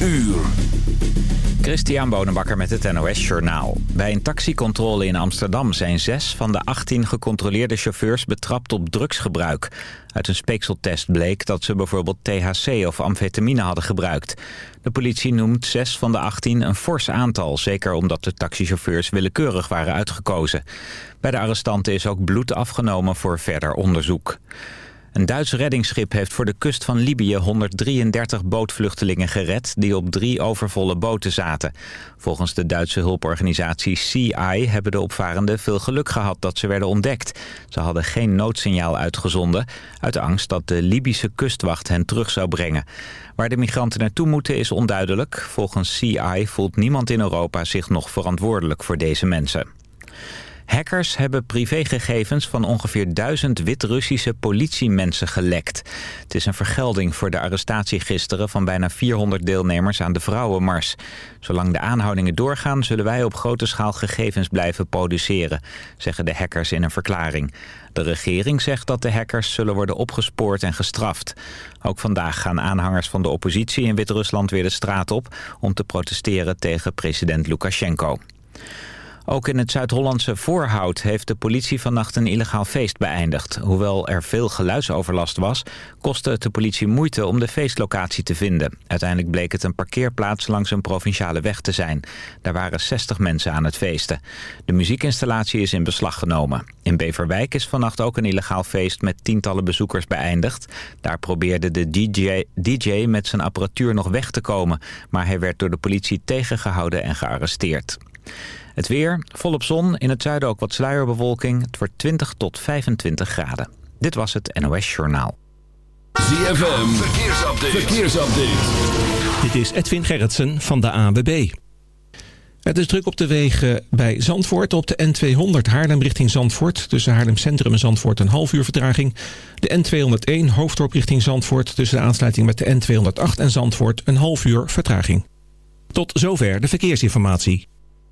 uur. Christian Bonenbakker met het NOS Journaal. Bij een taxicontrole in Amsterdam zijn zes van de 18 gecontroleerde chauffeurs betrapt op drugsgebruik. Uit een speekseltest bleek dat ze bijvoorbeeld THC of amfetamine hadden gebruikt. De politie noemt zes van de 18 een fors aantal, zeker omdat de taxichauffeurs willekeurig waren uitgekozen. Bij de arrestanten is ook bloed afgenomen voor verder onderzoek. Een Duits reddingsschip heeft voor de kust van Libië 133 bootvluchtelingen gered... die op drie overvolle boten zaten. Volgens de Duitse hulporganisatie CI hebben de opvarenden veel geluk gehad dat ze werden ontdekt. Ze hadden geen noodsignaal uitgezonden... uit angst dat de Libische kustwacht hen terug zou brengen. Waar de migranten naartoe moeten is onduidelijk. Volgens CI voelt niemand in Europa zich nog verantwoordelijk voor deze mensen. Hackers hebben privégegevens van ongeveer duizend Wit-Russische politiemensen gelekt. Het is een vergelding voor de arrestatie gisteren van bijna 400 deelnemers aan de Vrouwenmars. Zolang de aanhoudingen doorgaan zullen wij op grote schaal gegevens blijven produceren, zeggen de hackers in een verklaring. De regering zegt dat de hackers zullen worden opgespoord en gestraft. Ook vandaag gaan aanhangers van de oppositie in Wit-Rusland weer de straat op om te protesteren tegen president Lukashenko. Ook in het Zuid-Hollandse Voorhout heeft de politie vannacht een illegaal feest beëindigd. Hoewel er veel geluidsoverlast was, kostte het de politie moeite om de feestlocatie te vinden. Uiteindelijk bleek het een parkeerplaats langs een provinciale weg te zijn. Daar waren 60 mensen aan het feesten. De muziekinstallatie is in beslag genomen. In Beverwijk is vannacht ook een illegaal feest met tientallen bezoekers beëindigd. Daar probeerde de DJ, DJ met zijn apparatuur nog weg te komen, maar hij werd door de politie tegengehouden en gearresteerd. Het weer, volop zon, in het zuiden ook wat sluierbewolking. Het wordt 20 tot 25 graden. Dit was het NOS Journaal. ZFM, verkeersupdate. verkeersupdate. Dit is Edwin Gerritsen van de ANWB. Het is druk op de wegen bij Zandvoort. Op de N200 Haarlem richting Zandvoort. Tussen Haarlem Centrum en Zandvoort een half uur vertraging. De N201 Hoofddorp richting Zandvoort. Tussen de aansluiting met de N208 en Zandvoort een half uur vertraging. Tot zover de verkeersinformatie.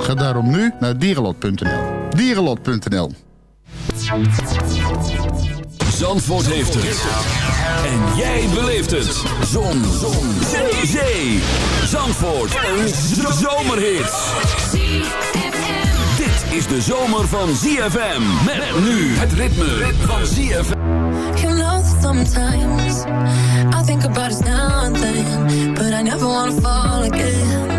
Ga daarom nu naar dierenlot.nl. Dierenlot.nl Zandvoort heeft het. En jij beleeft het. Zon. Zon. Zee. Zee. Zandvoort. Een zomerhit. Dit is de zomer van ZFM. Met nu het ritme van ZFM. You know, sometimes I think about us now and then, but I never wanna fall again.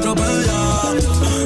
nuestro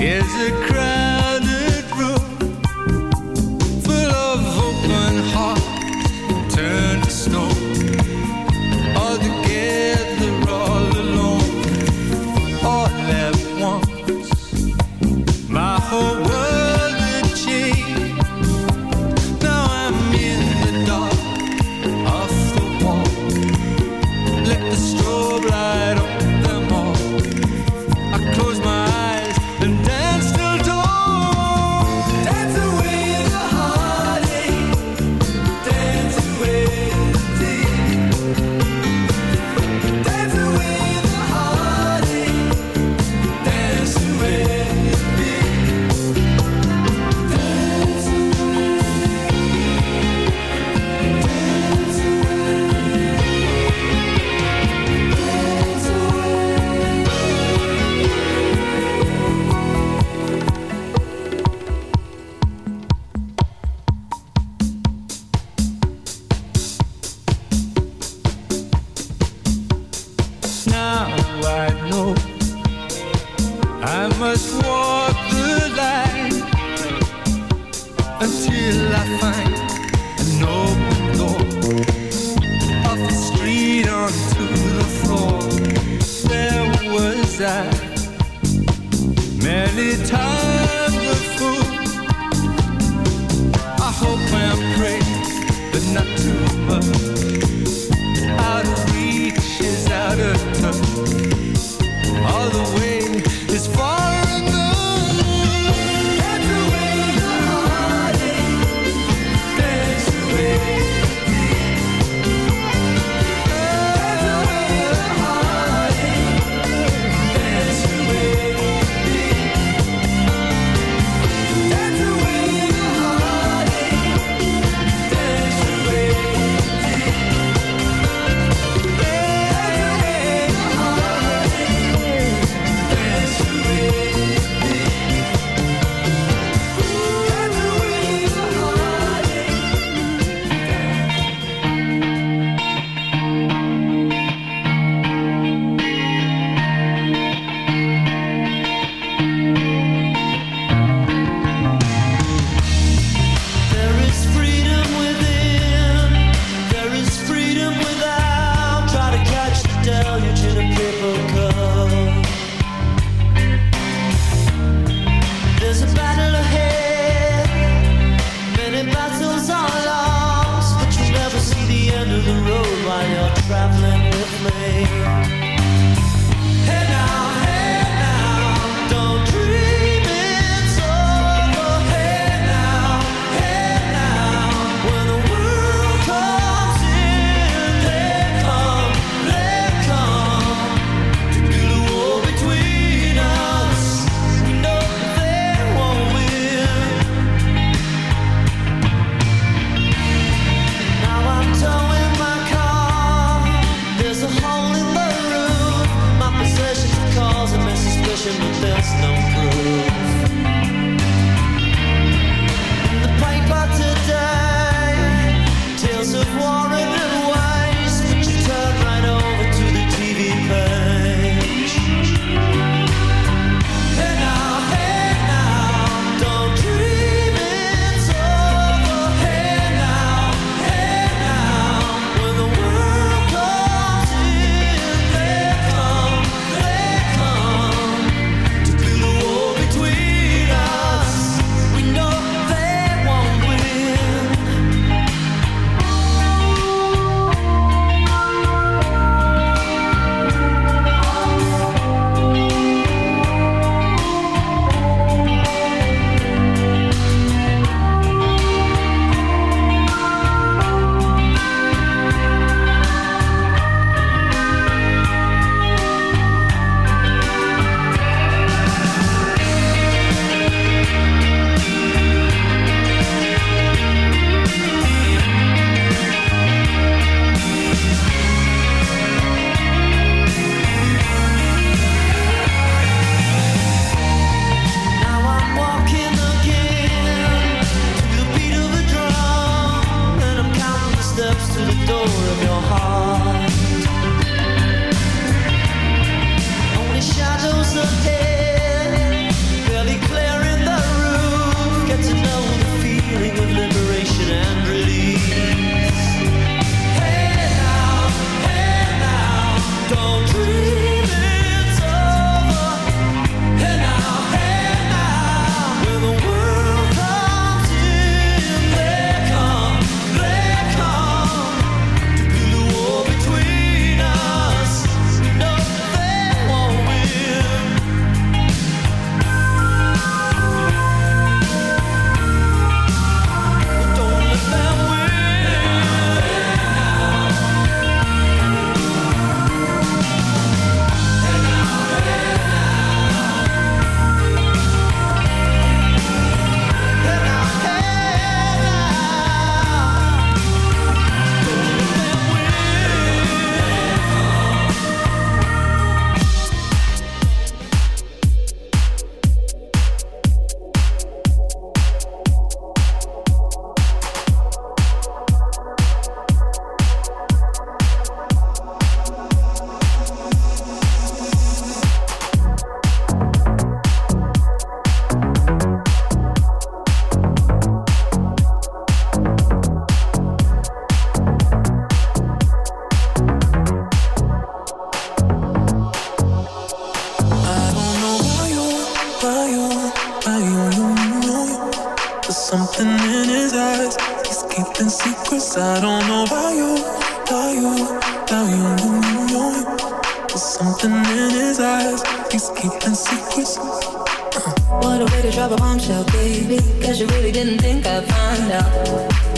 is a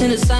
In the silence,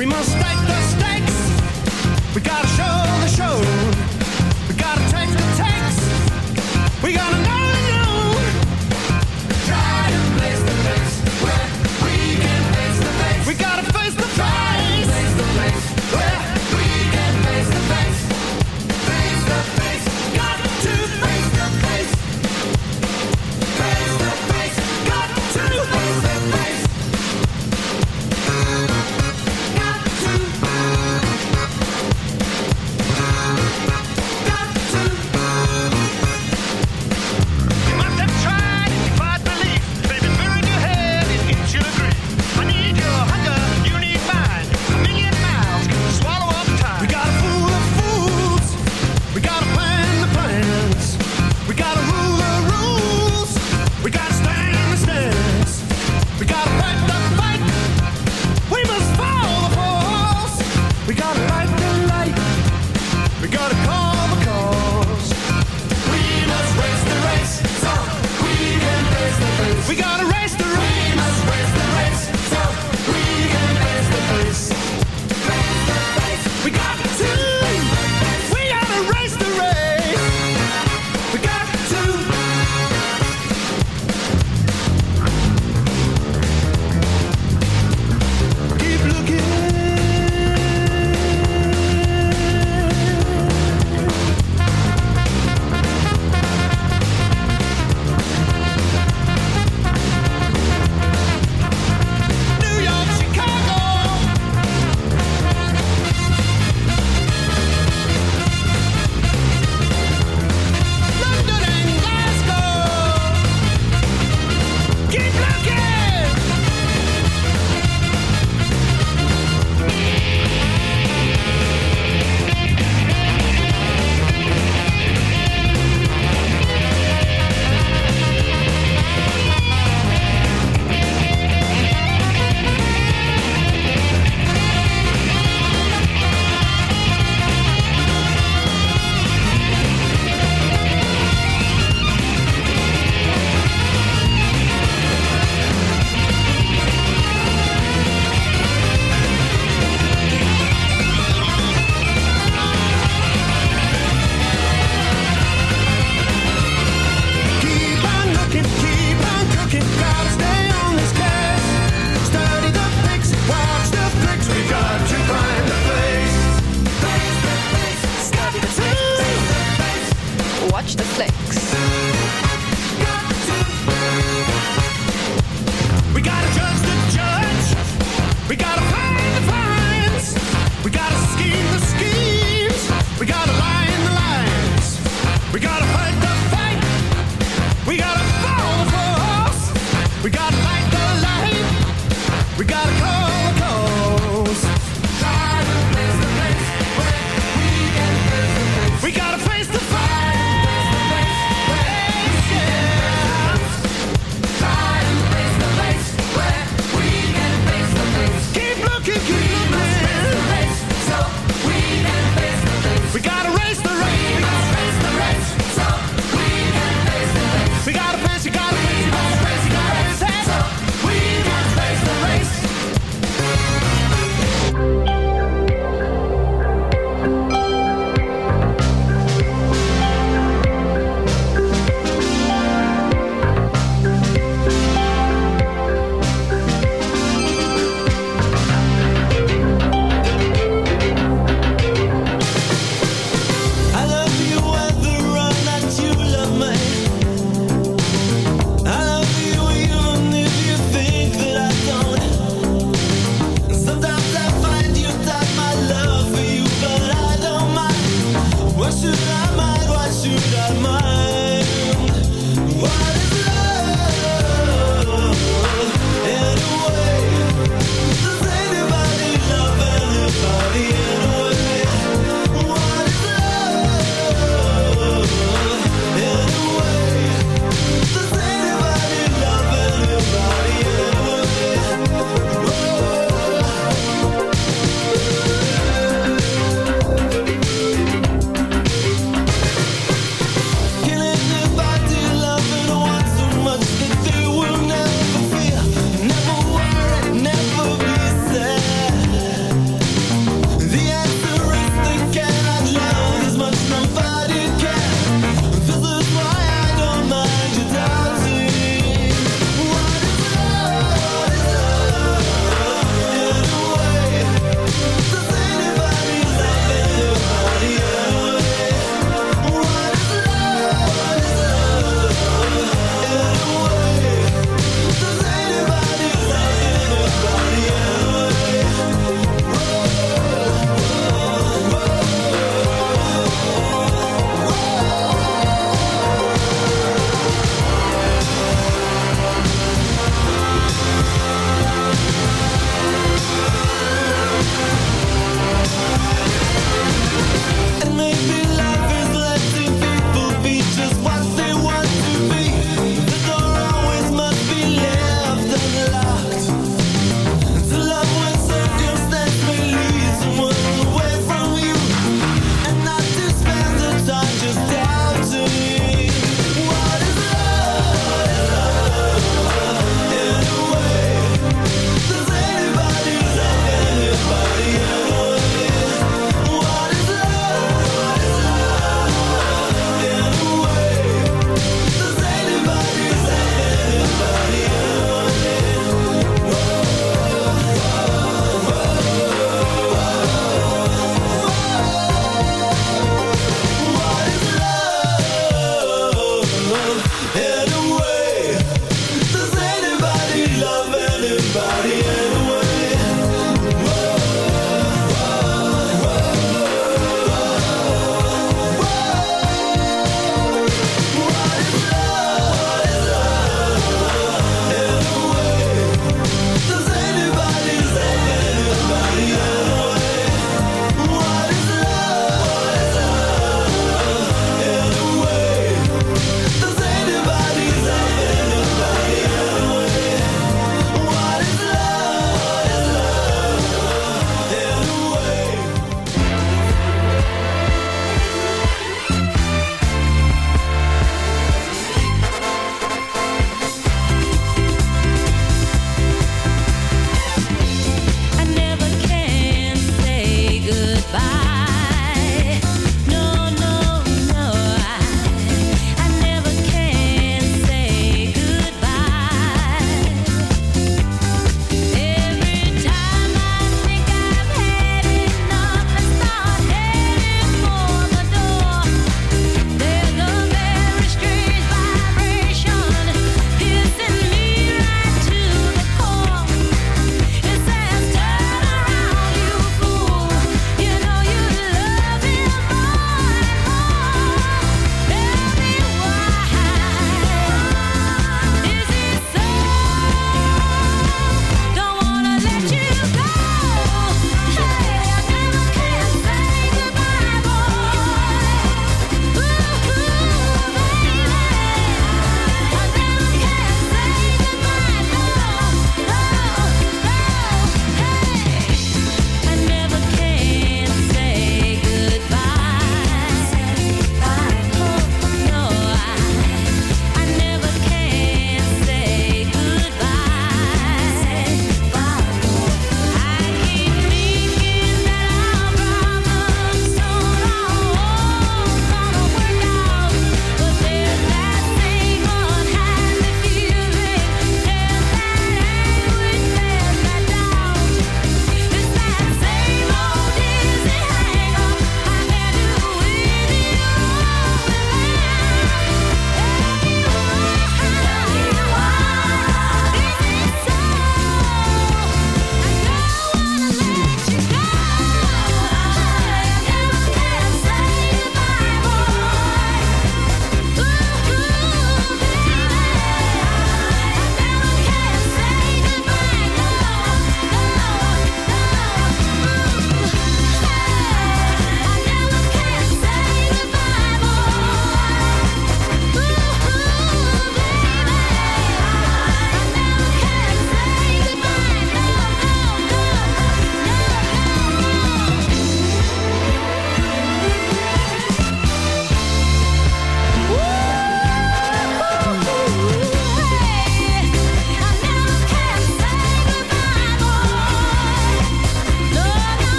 We must take the stakes. We gotta show.